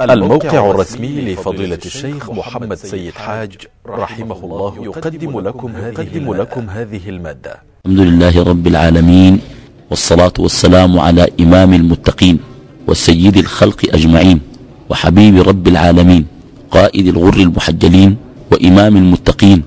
الموقع الرسمي لفضيلة الشيخ محمد سيد حاج رحمه الله يقدم لكم هذه, لكم هذه المادة. الحمد لله رب العالمين. والصلاة والسلام على إمام المتقين وسيد الخلق أجمعين وحبيب رب العالمين قائد الغر المحجلين وإمام المتقين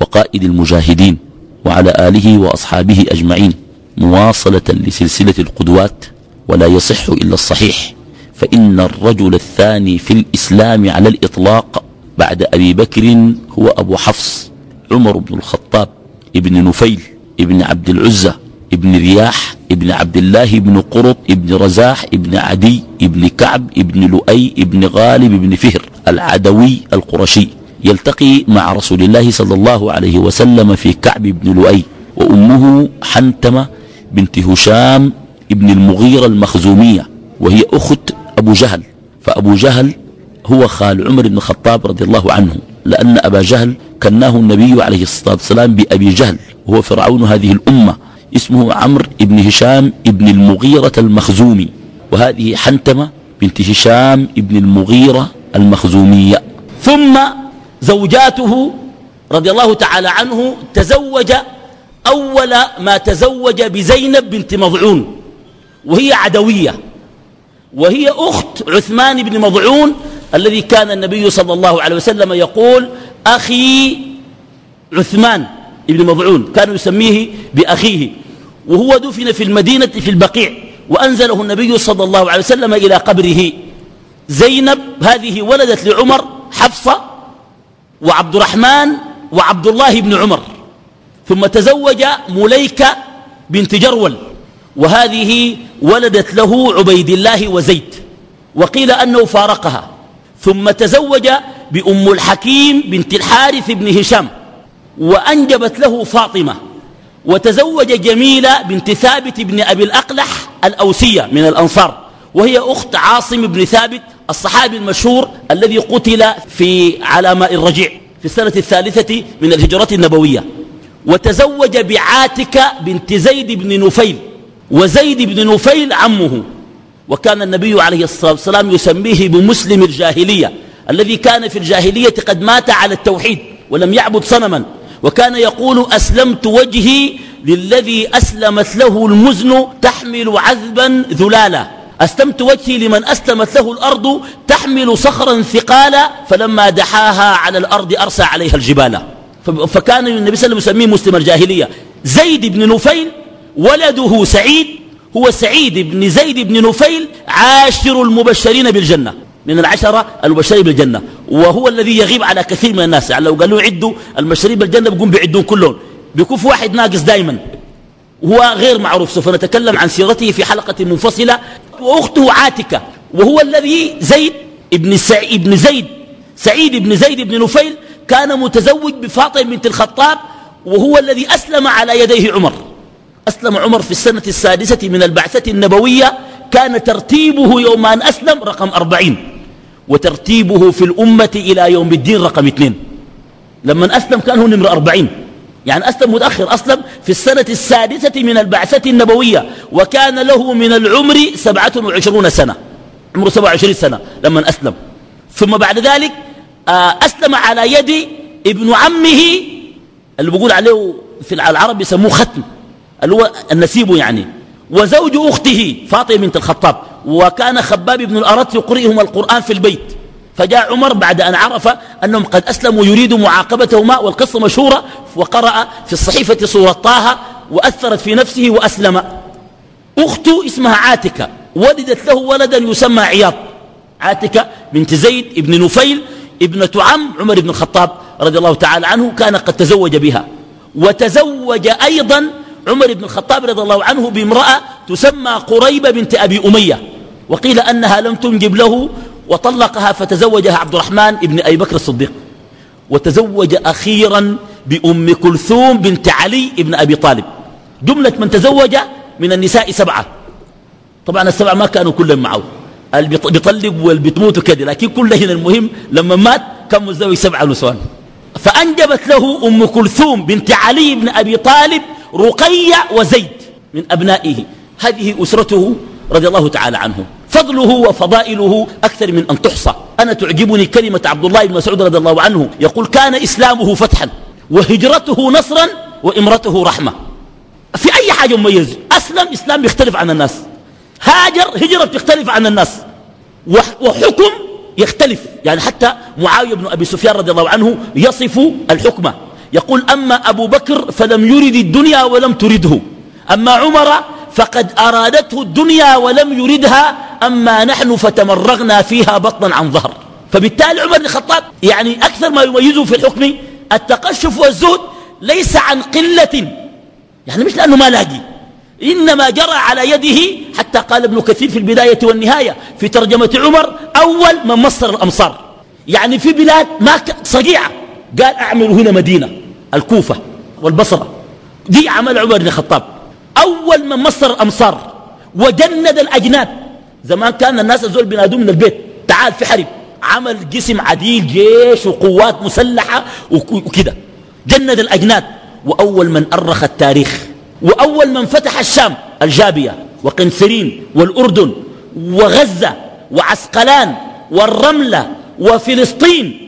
وقائد المجاهدين وعلى آله وأصحابه أجمعين مواصلة لسلسلة القدوات ولا يصح إلا الصحيح. فإن الرجل الثاني في الإسلام على الإطلاق بعد أبي بكر هو أبو حفص عمر بن الخطاب ابن نفيل ابن عبد العزة ابن رياح ابن عبد الله بن قرط ابن رزاح ابن عدي ابن كعب ابن لؤي ابن غالب ابن فهر العدوي القرشي يلتقي مع رسول الله صلى الله عليه وسلم في كعب بن لؤي وأمه حنتمة بنت هشام ابن المغيرة المخزومية وهي أخت أبو جهل فأبو جهل هو خال عمر بن الخطاب رضي الله عنه لأن أبا جهل كناه النبي عليه الصلاة والسلام بأبي جهل وهو فرعون هذه الأمة اسمه عمرو بن هشام بن المغيرة المخزومي وهذه حنتمة بنت هشام بن المغيرة المخزومية. ثم زوجاته رضي الله تعالى عنه تزوج أول ما تزوج بزينب بنت مضعون وهي عدوية. وهي أخت عثمان بن مضعون الذي كان النبي صلى الله عليه وسلم يقول أخي عثمان بن مضعون كان يسميه بأخيه. وهو دفن في المدينة في البقيع وأنزله النبي صلى الله عليه وسلم إلى قبره. زينب هذه ولدت لعمر حفصة وعبد الرحمن وعبد الله بن عمر. ثم تزوج مليكة بنت جرول. وهذه ولدت له عبيد الله وزيد وقيل أنه فارقها ثم تزوج بأم الحكيم بنت الحارث بن هشام وأنجبت له فاطمة وتزوج جميلة بنت ثابت بن أبي الأقلح الأوسية من الأنصار وهي أخت عاصم بن ثابت الصحابي المشهور الذي قتل في على ماء الرجيع في السنة الثالثة من الهجرة النبوية وتزوج بعاتكة بنت زيد بن نفيل وزيد بن نفيل عمه. وكان النبي عليه الصلاة والسلام يسميه بمسلم الجاهلية الذي كان في الجاهلية قد مات على التوحيد ولم يعبد صنما. وكان يقول أسلمت وجهي للذي أسلمت له المزن تحمل عذبا ذلالا. أسلمت وجهي لمن أسلمت له الأرض تحمل صخرا ثقالا فلما دحاها على الأرض أرسى عليها الجبال. فكان النبي صلى الله عليه وسلم يسميه مسلم الجاهلية. زيد بن نفيل ولده سعيد هو سعيد بن زيد بن نفيل عاشر المبشرين بالجنة من العشرة المبشرين بالجنة وهو الذي يغيب على كثير من الناس يعني لو قالوا عدوا المبشرين بالجنة بيقوم بيعدون كلهم بيكون في واحد ناقص دائما هو غير معروف سوف نتكلم عن سيرته في حلقة منفصلة وأخته عاتكة وهو الذي زيد ابن, سع... ابن زيد سعيد بن زيد بن نفيل كان متزوج بفاطمة بنت الخطاب وهو الذي أسلم على يديه عمر. أسلم عمر في السنة السادسة من البعثة النبوية كان ترتيبه يوم أن أسلم رقم أربعين وترتيبه في الأمة إلى يوم الدين رقم اثنين. لما أسلم كان هو نمر أربعين. يعني أسلم متأخر أسلم في السنة السادسة من البعثة النبوية وكان له من العمر سبعة وعشرون سنة. عمره سبعة وعشرين سنة لما أسلم. ثم بعد ذلك آه، أسلم على يد ابن عمه اللي بقول عليه في العرب يسموه ختم. اللي هو النسيب يعني. وزوج أخته فاطمة بنت الخطاب. وكان خباب بن الأرت يقرئهم القرآن في البيت. فجاء عمر بعد أن عرف أنهم قد أسلموا يريد معاقبتهما والقصة مشهورة. وقرأ في الصحيفة سورة طه وأثرت في نفسه وأسلم. أخته اسمها عاتكة. ولدت له ولدا يسمى عياض. عاتكة بنت زيد ابن نفيل ابنة عم عمر بن الخطاب رضي الله تعالى عنه كان قد تزوج بها. وتزوج أيضا عمر بن الخطاب رضي الله عنه بامرأة تسمى قريبة بنت أبي أمية وقيل أنها لم تنجب له وطلقها فتزوجها عبد الرحمن بن أبي بكر الصديق وتزوج أخيرا بأم كلثوم بنت علي بن أبي طالب. جملة من تزوج من النساء سبعة. طبعا السبعة ما كانوا كلهم معه. بيطلق واللي بتموت كده لكن كلهن المهم لما مات كان متزوج سبعة نسوان. فأنجبت له أم كلثوم بنت علي بن أبي طالب رقية وزيد من أبنائه. هذه أسرته رضي الله تعالى عنه. فضله وفضائله أكثر من أن تحصى. أنا تعجبني كلمة عبد الله بن مسعود رضي الله عنه. يقول كان إسلامه فتحا وهجرته نصرا وإمرته رحمة. في أي حاجة مميز أسلم إسلام يختلف عن الناس. هاجر هجرة تختلف عن الناس. وحكم يختلف. يعني حتى معاوية بن أبي سفيان رضي الله عنه يصف الحكمة. يقول أما أبو بكر فلم يرد الدنيا ولم ترده. أما عمر فقد أرادته الدنيا ولم يردها. أما نحن فتمرغنا فيها بطنا عن ظهر. فبالتالي عمر بن الخطاب يعني أكثر ما يميزه في الحكم التقشف والزهد ليس عن قلة. يعني مش لأنه ما لاقي. إنما جرى على يده حتى قال ابن كثير في البداية والنهاية في ترجمة عمر أول من مصر الأمصار. يعني في بلاد ما صقيعة. قال أعمل هنا مدينة الكوفة والبصرة. دي عمل عمر بن الخطاب. أول من مصر الأمصار وجند الأجناد. زمان كان الناس الزول بنادوه من البيت تعال في حرب. عمل جسم عديل جيش وقوات مسلحة وكده. جند الأجناد. وأول من أرخ التاريخ. وأول من فتح الشام الجابية وقنسرين والأردن وغزة وعسقلان والرملة وفلسطين.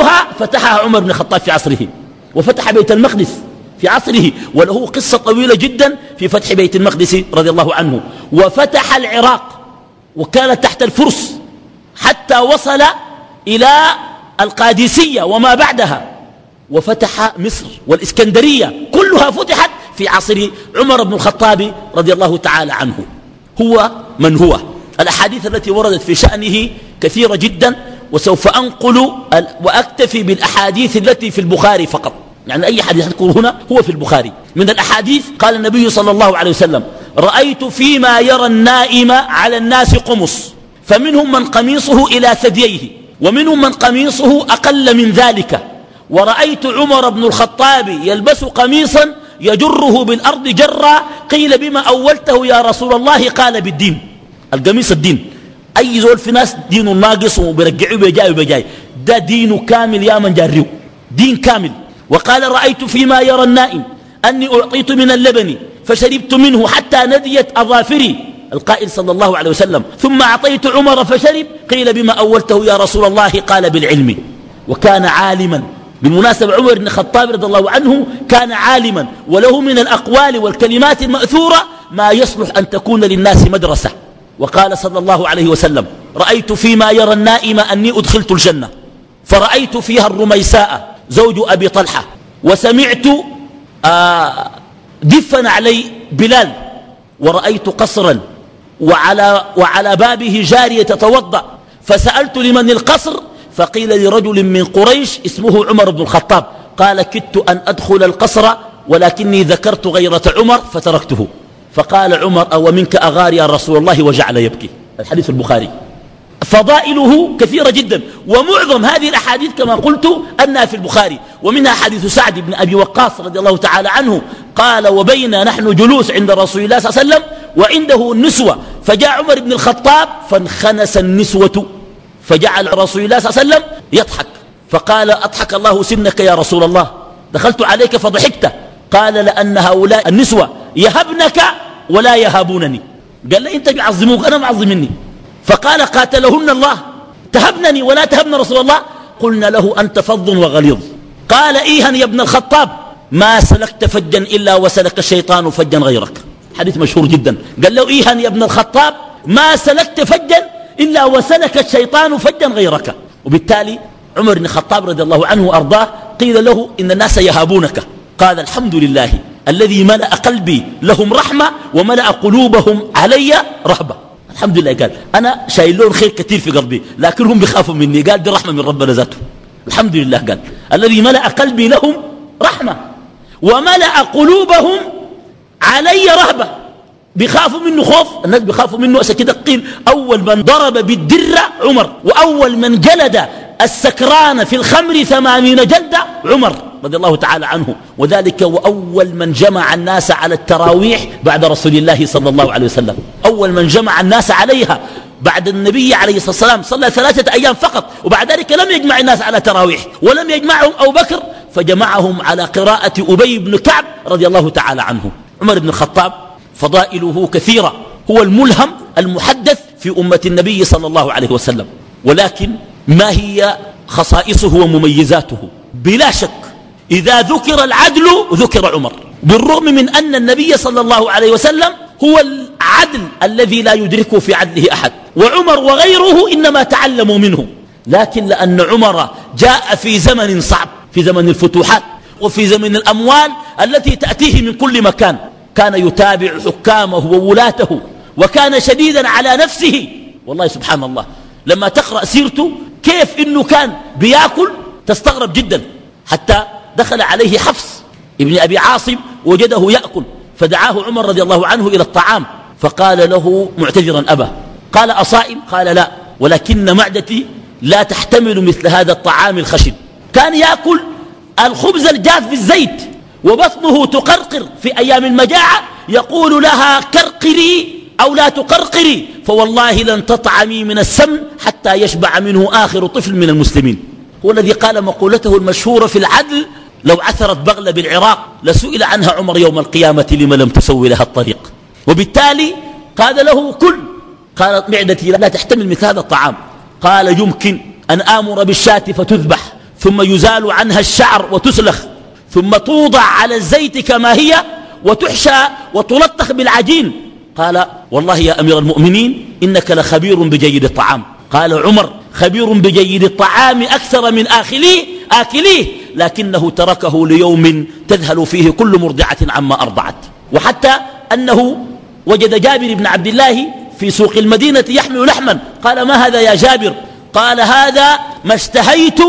كلها فتحها عمر بن الخطاب في عصره وفتح بيت المقدس في عصره وله قصة طويلة جدا في فتح بيت المقدس رضي الله عنه. وفتح العراق وكانت تحت الفرس حتى وصل إلى القادسية وما بعدها. وفتح مصر والإسكندرية كلها فتحت في عصر عمر بن الخطاب رضي الله تعالى عنه. هو من هو؟ الأحاديث التي وردت في شأنه كثيرة جدا. وسوف أنقل وأكتفي بالأحاديث التي في البخاري فقط. يعني أي حديث أذكر هنا هو في البخاري. من الأحاديث قال النبي صلى الله عليه وسلم رأيت فيما يرى النائم على الناس قمص فمنهم من قميصه إلى ثدييه ومنهم من قميصه أقل من ذلك. ورأيت عمر بن الخطاب يلبس قميصا يجره بالأرض جرا قيل بما أولته يا رسول الله؟ قال بالدين. القميص الدين. أي زول في ناس دينه ناقص وبرجعه بجاي وبجاي ده دينه كامل يا من جاريه دين كامل. وقال رأيت فيما يرى النائم. أني أعطيت من اللبن فشربت منه حتى نديت أظافري. القائل صلى الله عليه وسلم. ثم أعطيت عمر فشرب. قيل بما أولته يا رسول الله؟ قال بالعلم. وكان عالما. بالمناسبة عمر بن الخطاب رضي الله عنه كان عالما. وله من الأقوال والكلمات المأثورة ما يصلح أن تكون للناس مدرسة. وقال صلى الله عليه وسلم رأيت فيما يرى النائم أني أدخلت الجنة فرأيت فيها الرميساء زوج أبي طلحة وسمعت آه دفن علي بلال ورأيت قصرا وعلى, وعلى بابه جارية تتوضأ فسألت لمن القصر فقيل لرجل من قريش اسمه عمر بن الخطاب قال كدت أن أدخل القصر ولكني ذكرت غيرة عمر فتركته. فقال عمر أو منك أغار يا رسول الله وجعل يبكي؟ الحديث البخاري. فضائله كثيرة جدا ومعظم هذه الأحاديث كما قلت أنها في البخاري ومنها حديث سعد بن أبي وقاص رضي الله تعالى عنه قال وبين نحن جلوس عند رسول الله صلى الله عليه وسلم وعنده النسوة. فجاء عمر بن الخطاب فانخنس النسوة فجعل رسول الله صلى الله عليه وسلم يضحك. فقال أضحك الله سنك يا رسول الله دخلت عليك فضحكت. قال لأن هؤلاء النسوة يهبنك ولا يهابونني. قال لي إنت بيعظموك أنا معظمني فقال قاتلهن الله. تهبنني ولا تهبن رسول الله. قلنا له أنت فظ وغليظ. قال إيها يا ابن الخطاب؟ ما سلكت فجا إلا وسلك الشيطان فجا غيرك. حديث مشهور جدا. قال له إيها يا ابن الخطاب؟ ما سلكت فجا إلا وسلك الشيطان فجا غيرك. وبالتالي عمر بن الخطاب رضي الله عنه وأرضاه قيل له إن الناس يهابونك. قال الحمد لله. الذي ملأ قلبي لهم رحمة وملأ قلوبهم علي رهبة الحمد لله قال أنا شايل لهم خير كثير في قلبي لكنهم بيخافوا مني. قال دي رحمة من ربنا ذاته. الحمد لله قال الذي ملأ قلبي لهم رحمة وملأ قلوبهم علي رهبة بيخافوا منه خوف؟ الناس بيخافوا منه. عشان كده قيل أول من ضرب بالدرة عمر وأول من جلد السكران في الخمر ثمانين جلدة عمر. رضي الله تعالى عنه. وذلك وأول من جمع الناس على التراويح بعد رسول الله صلى الله عليه وسلم. أول من جمع الناس عليها بعد النبي عليه الصلاة والسلام. صلى ثلاثة أيام فقط. وبعد ذلك لم يجمع الناس على تراويح. ولم يجمعهم أبو بكر فجمعهم على قراءة أبي بن كعب رضي الله تعالى عنه. عمر بن الخطاب فضائله كثيرة. هو الملهم المحدث في أمة النبي صلى الله عليه وسلم. ولكن ما هي خصائصه ومميزاته؟ بلا شك إذا ذكر العدل ذكر عمر. بالرغم من أن النبي صلى الله عليه وسلم هو العدل الذي لا يدركه في عدله أحد. وعمر وغيره إنما تعلموا منه. لكن لأن عمر جاء في زمن صعب في زمن الفتوحات وفي زمن الأموال التي تأتيه من كل مكان. كان يتابع حكامه وولاته وكان شديدا على نفسه. والله سبحان الله لما تقرأ سيرته كيف إنه كان بياكل تستغرب جدا. حتى دخل عليه حفص ابن أبي عاصم وجده يأكل فدعاه عمر رضي الله عنه إلى الطعام فقال له معتذرا أبا. قال أصائم؟ قال لا. ولكن معدتي لا تحتمل مثل هذا الطعام الخشن. كان يأكل الخبز الجاف بالزيت وبطنه تقرقر في أيام المجاعة يقول لها كرقري أو لا تقرقري فوالله لن تطعمي من السمن حتى يشبع منه آخر طفل من المسلمين. هو الذي قال مقولته المشهورة في العدل لو عثرت بغلة بالعراق لسئل عنها عمر يوم القيامة لما لم تسوي لها الطريق. وبالتالي قال له كل قالت معدتي لا تحتمل مثل هذا الطعام. قال يمكن أن آمر بالشاة فتذبح ثم يزال عنها الشعر وتسلخ ثم توضع على الزيت كما هي وتحشى وتلطخ بالعجين. قال والله يا أمير المؤمنين إنك لخبير بجيد الطعام. قال عمر خبير بجيد الطعام أكثر من آخليه آكليه لكنه تركه ليوم تذهل فيه كل مرضعة عما أرضعت. وحتى أنه وجد جابر بن عبد الله في سوق المدينة يحمل لحما. قال ما هذا يا جابر؟ قال هذا ما اشتهيت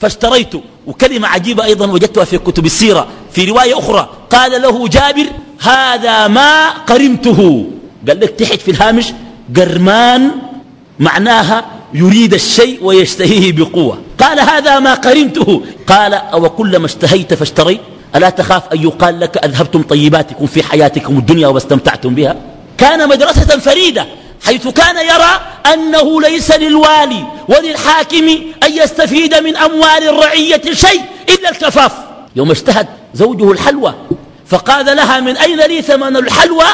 فاشتريت. وكلمة عجيبة أيضا وجدتها في كتب السيرة. في رواية أخرى قال له جابر هذا ما قرمته قال لك تحت في الهامش قرمان معناها يريد الشيء ويشتهيه بقوة. قال هذا ما قرمته قال أو كلما اشتهيت فاشتريت. ألا تخاف أن يقال لك أذهبتم طيباتكم في حياتكم الدنيا واستمتعتم بها؟ كان مدرسة فريدة حيث كان يرى أنه ليس للوالي وللحاكم أن يستفيد من أموال الرعية شيء إلا الكفاف. يوم اشتهت زوجه الحلوى فقال لها من أين لي ثمن الحلوى؟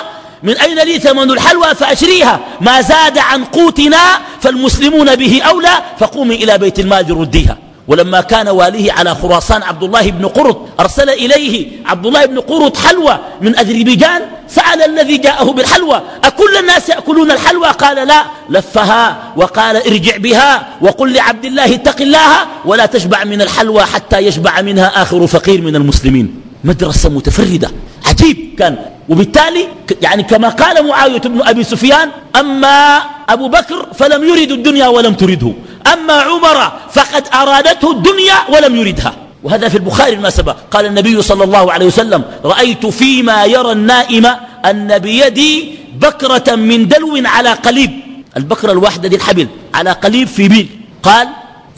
من أين لي ثمن الحلوى فأشريها؟ ما زاد عن قوتنا فالمسلمون به أولى فقومي إلى بيت المال رديها ولما كان واليه على خراسان عبد الله بن قرط أرسل إليه عبد الله بن قرط حلوى من أذربيجان سأل الذي جاءه بالحلوى. أكل الناس يأكلون الحلوى؟ قال لا لفها وقال ارجع بها وقل لعبد الله اتق الله ولا تشبع من الحلوى حتى يشبع منها آخر فقير من المسلمين. مدرسة متفردة. عجيب كان. وبالتالي يعني كما قال معاوية بن أبي سفيان أما أبو بكر فلم يرد الدنيا ولم ترده. أما عمر فقد أرادته الدنيا ولم يردها. وهذا في البخاري المناسبة. قال النبي صلى الله عليه وسلم رأيت فيما يرى النائم أن بيدي بكرة من دلو على قليب. البكرة الواحدة دي الحبل على قليب في بيل. قال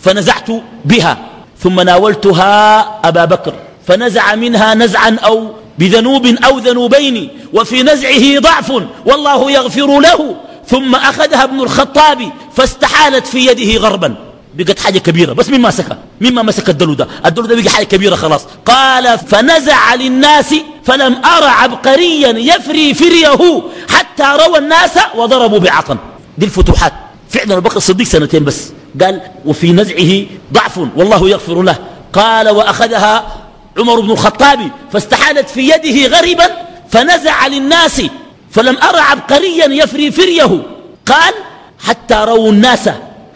فنزعت بها ثم ناولتها أبا بكر. فنزع منها نزعا أو بذنوب أو ذنوبين وفي نزعه ضعف والله يغفر له. ثم أخذها ابن الخطاب فاستحالت في يده غربا. بقت حاجة كبيرة بس مين ماسكها مين ما مسك الدلو ده الدلو ده بقى حاجة كبيرة خلاص. قال فنزع للناس فلم أرى عبقريا يفري فريه حتى روى الناس وضربوا بعطن دي الفتوحات. فعلا بكر الصديق سنتين بس. قال وفي نزعه ضعف والله يغفر له. قال وأخذها عمر بن الخطاب فاستحالت في يده غربا فنزع للناس فلم أرى عبقريا يفري فريه. قال حتى رووا الناس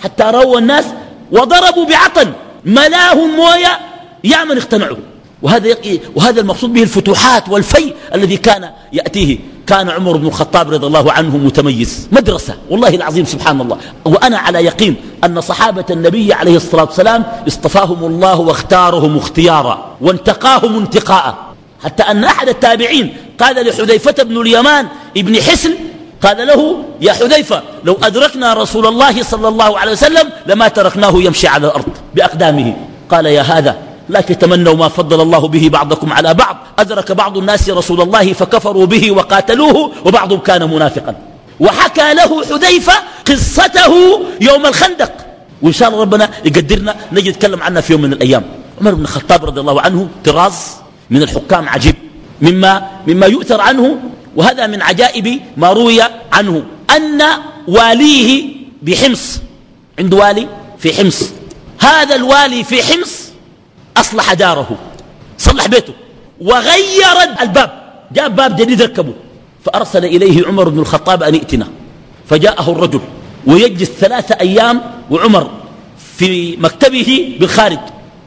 حتى رووا الناس وضربوا بعطن ملاهم موية يا من اقتنعوا. وهذا, وهذا المقصود به الفتوحات والفي الذي كان يأتيه. كان عمر بن الخطاب رضي الله عنه متميز. مدرسة والله العظيم سبحان الله. وأنا على يقين أن صحابة النبي عليه الصلاة والسلام اصطفاهم الله واختارهم اختيارا وانتقاهم انتقاء. حتى أن أحد التابعين قال لحذيفة بن اليمان ابن حسن قال له يا حذيفة لو أدركنا رسول الله صلى الله عليه وسلم لما تركناه يمشي على الأرض بأقدامه. قال يا هذا لا تتمنوا ما فضل الله به بعضكم على بعض. أدرك بعض الناس رسول الله فكفروا به وقاتلوه وبعضهم كان منافقا. وحكى له حذيفة قصته يوم الخندق. وإن شاء الله ربنا يقدرنا نجي نتكلم عنها في يوم من الأيام. عمر بن الخطاب رضي الله عنه طراز من الحكام عجيب. مما, مما يؤثر عنه وهذا من عجائب ما روي عنه. أن واليه بحمص. عند والي في حمص. هذا الوالي في حمص أصلح داره صلح بيته. وغير الباب جاب باب جديد ركبه. فأرسل إليه عمر بن الخطاب أن ائتنا. فجاءه الرجل ويجلس ثلاثة أيام وعمر في مكتبه بالخارج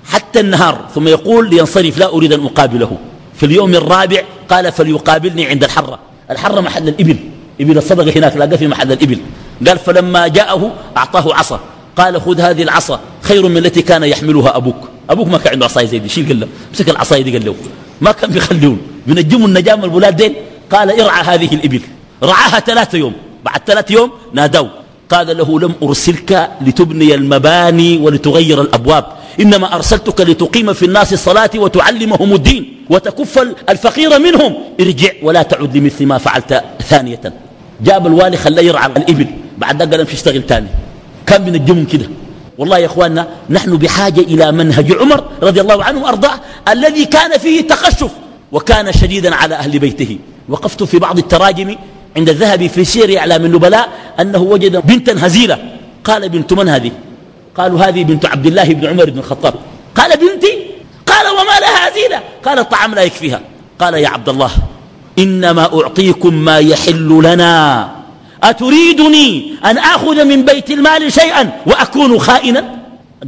حتى النهار. ثم يقول لينصرف لا أريد أن أقابله. في اليوم الرابع قال فليقابلني عند الحرة. الحرة محل الإبل. إبل الصدقة هناك لاقى في محل الإبل. قال فلما جاءه أعطاه عصا. قال خذ هذه العصا خير من التي كان يحملها أبوك. أبوك ما كان عنده عصاية زي دي. شيل قال له مسك العصاية دي قال له ما كان بيخلون بينجموا النجام البلاد دين قال ارعى هذه الإبل. رعاها ثلاثة يوم. بعد ثلاثة يوم نادوا. قال له لم أرسلك لتبني المباني ولتغير الأبواب. إنما أرسلتك لتقيم في الناس الصلاة وتعلمهم الدين وتكف الفقير منهم. ارجع ولا تعد لمثل ما فعلت ثانية. جاب الوالي خلاه يرعى الإبل. بعد ذلك قال امشي اشتغل ثاني كان بنجمهم كده؟ والله يا إخواننا نحن بحاجة إلى منهج عمر رضي الله عنه وأرضاه الذي كان فيه تقشف وكان شديدا على أهل بيته. وقفت في بعض التراجم عند الذهب في سير إعلام النبلاء أنه وجد بنتا هزيلة. قال بنت من هذه؟ قالوا هذه بنت عبد الله بن عمر بن الخطاب. قال بنتي؟ قال وما لها هزيلة. قال الطعام لا يكفيها. قال يا عبد الله إنما أعطيكم ما يحل لنا. أتريدني أن أخذ من بيت المال شيئا وأكون خائنا؟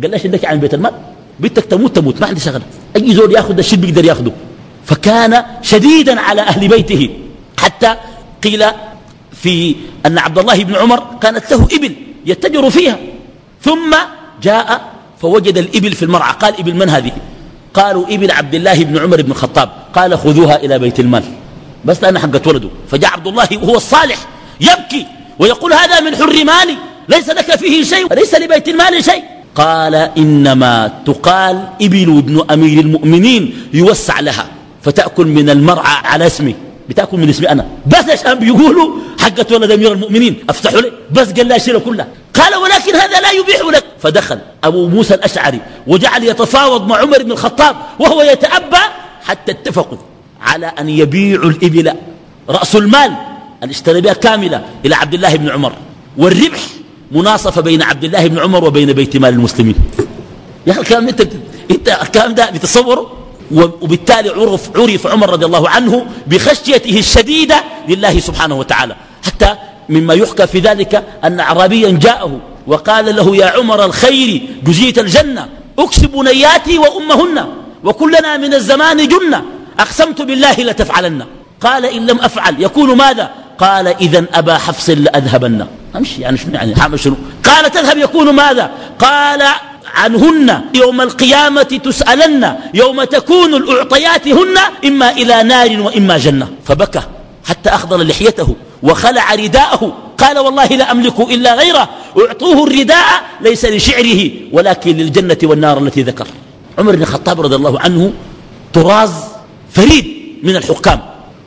قال ليش عندك عن بيت المال؟ بنتك تموت تموت ما عندي شغله أي زول يأخذ الشيء بيقدر يأخذه. فكان شديدا على أهل بيته. حتى قيل في أن عبد الله بن عمر كانت له إبل يتجر فيها. ثم جاء فوجد الإبل في المرعى. قال إبل من هذه؟ قالوا إبل عبد الله بن عمر بن الخطاب. قال خذوها إلى بيت المال. بس لأن حقت ولده. فجاء عبد الله وهو الصالح. يبكي ويقول هذا من حر مالي ليس لك فيه شيء وليس لبيت المال شيء. قال إنما تقال إبل ابن أمير المؤمنين يوسع لها فتأكل من المرعى على اسمي. بتأكل من اسمي أنا. بس عشان بيقولوا حقت ولد أمير المؤمنين. أفتحوا لي. بس قال لا شيله كلها قال ولكن هذا لا يبيح لك. فدخل أبو موسى الأشعري وجعل يتفاوض مع عمر بن الخطاب وهو يتأبى حتى اتفقوا على أن يبيعوا الإبل رأس المال. اللي اشترى بها كاملة إلى عبد الله بن عمر. والربح مناصفة بين عبد الله بن عمر وبين بيت مال المسلمين. يا أخي الكلام انت انت الكلام ده بتصوره؟ وبالتالي عرف, عرف عمر رضي الله عنه بخشيته الشديدة لله سبحانه وتعالى. حتى مما يحكى في ذلك أن أعرابيا جاءه وقال له يا عمر الخير جزيت الجنة أكسب بنياتي وأمهن وكلنا من الزمان جنة أقسمت بالله لتفعلن. قال إن لم أفعل يكون ماذا؟ قال إذا أبا حفص لأذهبن. أمشي يعني شنو يعني؟ شنو؟ قال تذهب يكون ماذا؟ قال عنهن يوم القيامة تسألن يوم تكون الأعطيات هن إما إلى نار وإما جنة. فبكى حتى أخضر لحيته وخلع رداءه. قال والله لا أملك إلا غيره أعطوه الرداء ليس لشعره ولكن للجنة والنار التي ذكر. عمر بن الخطاب رضي الله عنه طراز فريد من الحكام.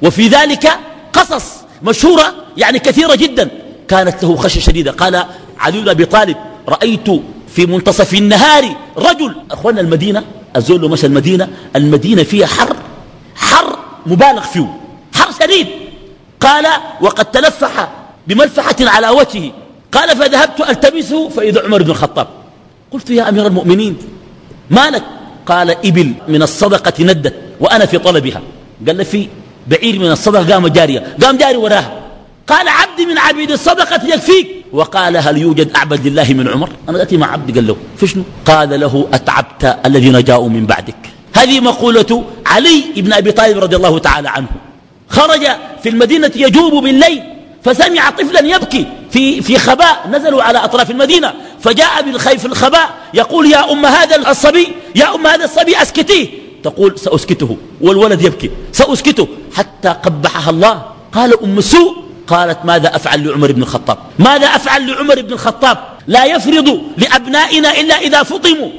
وفي ذلك قصص. مشهورة يعني كثيرة جدا. كانت له خشية شديدة. قال علي بن أبي طالب رأيت في منتصف النهار رجل. أخوانا المدينة الزول مشى المدينة المدينة فيها حر حر مبالغ فيه حر شديد. قال وقد تلفح بملفحة على وجهه. قال فذهبت ألتمسه فإذا عمر بن الخطاب. قلت يا أمير المؤمنين ما لك؟ قال إبل من الصدقة ندت وأنا في طلبها. قال في بعير من الصدقة قام جارية قام جاري وراها. قال عبد من عبيد الصدقة يكفيك. وقال هل يوجد أعبد لله من عمر؟ أنا أتي مع عبد قال له في شنو قال له أتعبت الذين جاءوا من بعدك. هذه مقولة علي بن أبي طالب رضي الله تعالى عنه. خرج في المدينة يجوب بالليل فسمع طفلا يبكي في, في خباء نزلوا على أطراف المدينة فجاء بالخيف الخباء يقول يا أم هذا الصبي يا أم هذا الصبي أسكتيه. تقول سأسكته والولد يبكي. سأسكته حتى قبحها الله. قال أم سوء. قالت ماذا أفعل لعمر بن الخطاب؟ ماذا أفعل لعمر بن الخطاب؟ لا يفرض لأبنائنا إلا إذا فطموا.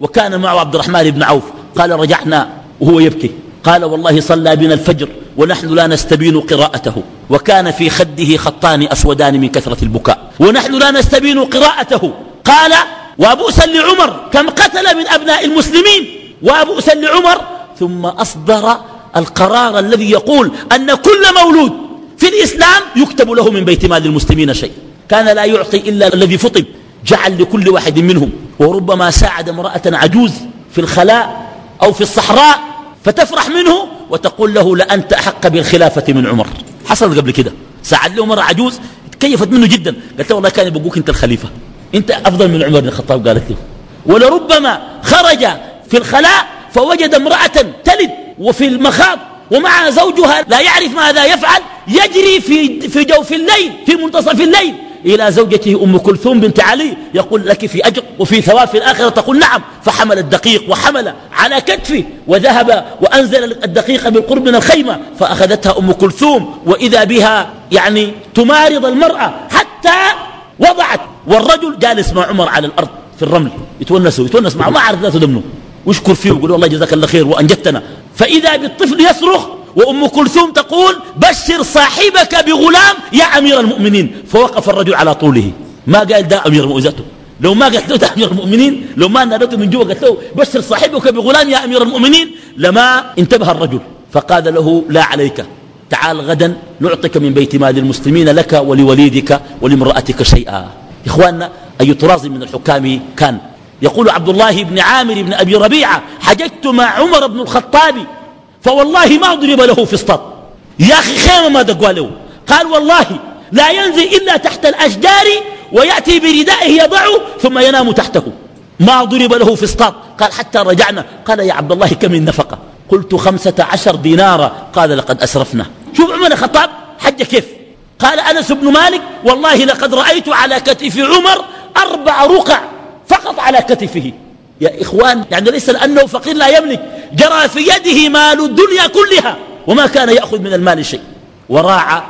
وكان معه عبد الرحمن بن عوف. قال رجعنا وهو يبكي. قال والله صلى بنا الفجر ونحن لا نستبين قراءته. وكان في خده خطان أسودان من كثرة البكاء. ونحن لا نستبين قراءته. قال وابؤسا لعمر كم قتل من أبناء المسلمين. وابؤسا لعمر ثم أصدر القرار الذي يقول أن كل مولود في الإسلام يكتب له من بيت مال المسلمين شيء. كان لا يعطي إلا الذي فطب جعل لكل واحد منهم. وربما ساعد امرأة عجوز في الخلاء أو في الصحراء فتفرح منه وتقول له لأنت أحق بالخلافة من عمر. حصل قبل كده. ساعد له مرة عجوز تكيفت منه جدا. قالت له والله كان يبقوك أنت الخليفة. أنت أفضل من عمر بن الخطاب قالت له. ولربما خرج في الخلاء فوجد امرأة تلد وفي المخاض ومع زوجها لا يعرف ماذا يفعل يجري في, في جوف الليل في منتصف الليل. إلى زوجته أم كلثوم بنت علي يقول لك في أجر وفي ثواب في الآخرة. تقول نعم فحمل الدقيق وحمل على كتفه وذهب وأنزل الدقيق بالقرب من الخيمة فأخذتها أم كلثوم. وإذا بها يعني تمارض المرأة حتى وضعت والرجل جالس مع عمر على الأرض في الرمل. يتونسوا يتونس معه ما عرف ذاته دمنه ويشكر فيه ويقول والله جزاك الله خير وأنجدتنا فإذا بالطفل يصرخ وأم كلثوم تقول بشر صاحبك بغلام يا أمير المؤمنين. فوقف الرجل على طوله. ما قال ده أمير المؤمنين لو ما قالت له ده أمير المؤمنين لو ما نادته من جوا قالت له بشر صاحبك بغلام يا أمير المؤمنين لما انتبه الرجل فقال له لا عليك. تعال غدا نعطيك من بيت مال المسلمين لك ولوليدك ولامرأتك شيئا. إخواننا أي طراز من الحكام كان يقول عبد الله بن عامر بن أبي ربيعة حججت مع عمر بن الخطاب فوالله ما ضرب له في اسطاد يا أخي خيمة ما دقوا له. قال والله لا ينزل إلا تحت الأشجار ويأتي بردائه يضعه ثم ينام تحته. ما ضرب له في اسطاد قال حتى رجعنا. قال يا عبد الله كم النفقة؟ قلت خمسة عشر دينارا. قال لقد أسرفنا. شوف عمر الخطاب حج كيف؟ قال أنس بن مالك والله لقد رأيت على كتف عمر أربع رقع. فقط على كتفه. يا إخوان يعني ليس لأنه فقير لا يملك. جرى في يده مال الدنيا كلها وما كان يأخذ من المال شيء. وراعى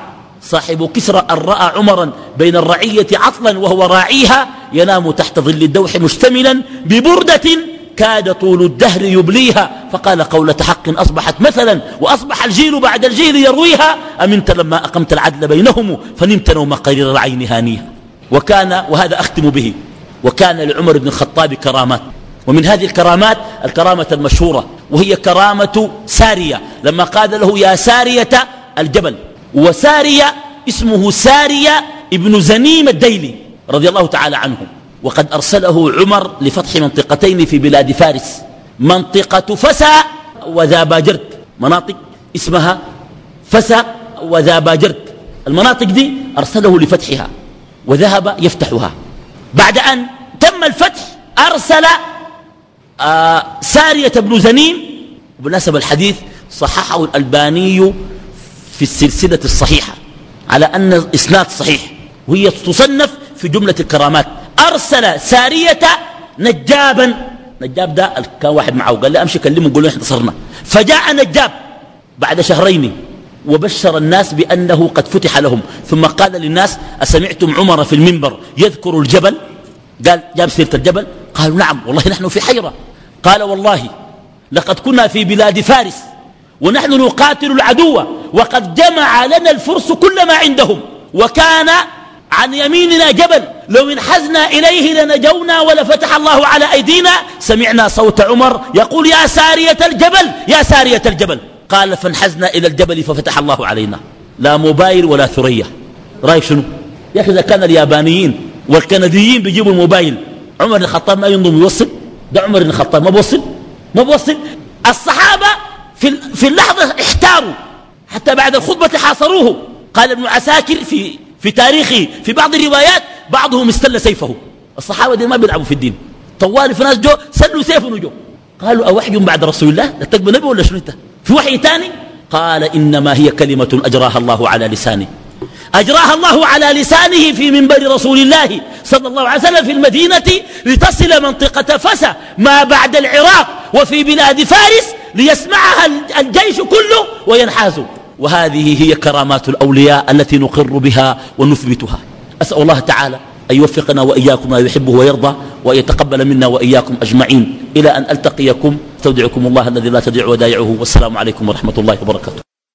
صاحب كسرى أن رأى عمرا بين الرعية عطلا وهو راعيها ينام تحت ظل الدوح مشتملا ببردة كاد طول الدهر يبليها. فقال قولة حق أصبحت مثلا وأصبح الجيل بعد الجيل يرويها. أمنت لما أقمت العدل بينهم فنمت نوم قرير العين هانيها. وكان وهذا أختم به. وكان لعمر بن الخطاب كرامات. ومن هذه الكرامات الكرامة المشهورة وهي كرامة سارية. لما قال له يا سارية الجبل. وسارية اسمه سارية ابن زنيم الديلي رضي الله تعالى عنه. وقد أرسله عمر لفتح منطقتين في بلاد فارس. منطقة فسا وذاباجرد مناطق اسمها فسا وذاباجرد المناطق دي أرسله لفتحها وذهب يفتحها. بعد أن الفتح أرسل آه سارية بن زنيم بمناسبة الحديث صححه الألباني في السلسلة الصحيحة على أن إسناد صحيح وهي تصنف في جملة الكرامات. أرسل سارية نجابا نجاب ده كان واحد معه قال لي أمشي كلمه قول له إحنا صرنا. فجاء نجاب بعد شهرين وبشر الناس بأنه قد فتح لهم ثم قال للناس أسمعتم عمر في المنبر يذكر الجبل؟ قال جاب سيرة الجبل. قالوا نعم والله نحن في حيرة. قال والله لقد كنا في بلاد فارس ونحن نقاتل العدو وقد جمع لنا الفرس كل ما عندهم وكان عن يميننا جبل. لو انحزنا إليه لنجونا ولفتح الله على أيدينا. سمعنا صوت عمر يقول يا سارية الجبل يا سارية الجبل. قال فانحزنا إلى الجبل ففتح الله علينا. لا موبايل ولا ثريا. رأيك شنو؟ يا أخي إذا كان اليابانيين والكنديين بيجيبوا الموبايل. عمر بن الخطاب ما ينضم يوصل؟ ده عمر بن الخطاب ما بوصل؟ ما بوصل. الصحابة في, في اللحظة احتاروا. حتى بعد الخطبة حاصروه. قال ابن عساكر في, في تاريخه في بعض الروايات بعضهم استل سيفه. الصحابة دي ما بيلعبوا في الدين. طوال في ناس جو سلوا سيفهم جو قالوا أوحي بعد رسول الله؟ تقبل نبي ولا شنو أنت؟ في وحي تاني؟ قال إنما هي كلمة أجراها الله على لسانه أجراها الله على لسانه في منبر رسول الله صلى الله عليه وسلم في المدينة لتصل منطقة فسا ما بعد العراق وفي بلاد فارس ليسمعها الجيش كله وينحاز. وهذه هي كرامات الأولياء التي نقر بها ونثبتها. أسأل الله تعالى أن يوفقنا وإياكم ما يحبه ويرضى وأن يتقبل منا وإياكم أجمعين. إلى أن ألتقيكم استودعكم الله الذي لا تضيع ودائعه. والسلام عليكم ورحمة الله وبركاته.